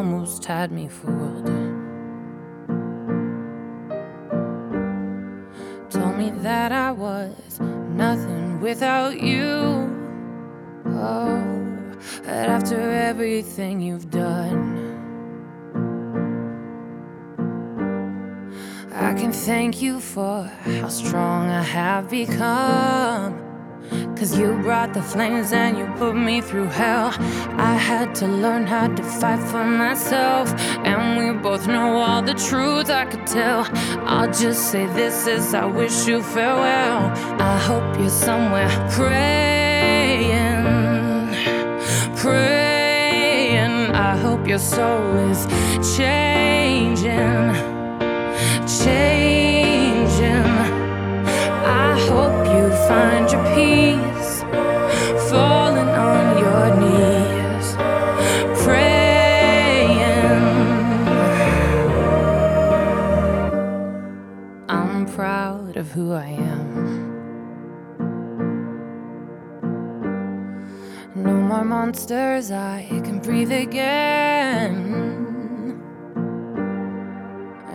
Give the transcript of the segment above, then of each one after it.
almost had me fooled. Told me that I was nothing without you. Oh, but after everything you've done, I can thank you for how strong I have become. Cause you brought the flames and you put me through hell. I had to learn how to fight for myself. And we both know all the truth I could tell. I'll just say this as I wish you farewell. I hope you're somewhere praying, praying. I hope your soul is changing, changing. I hope you find I'm proud of who I am. No more monsters, I can breathe again.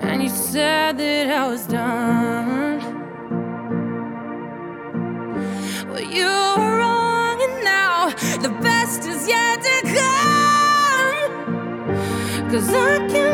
And you said that I was done. Well, you were wrong, and now the best is yet to come. Cause I can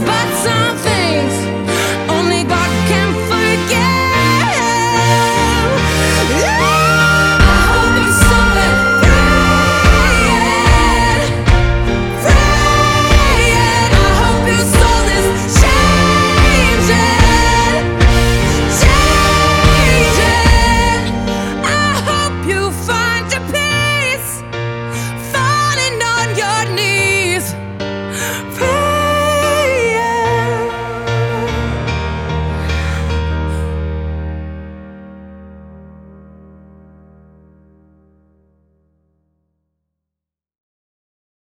But something.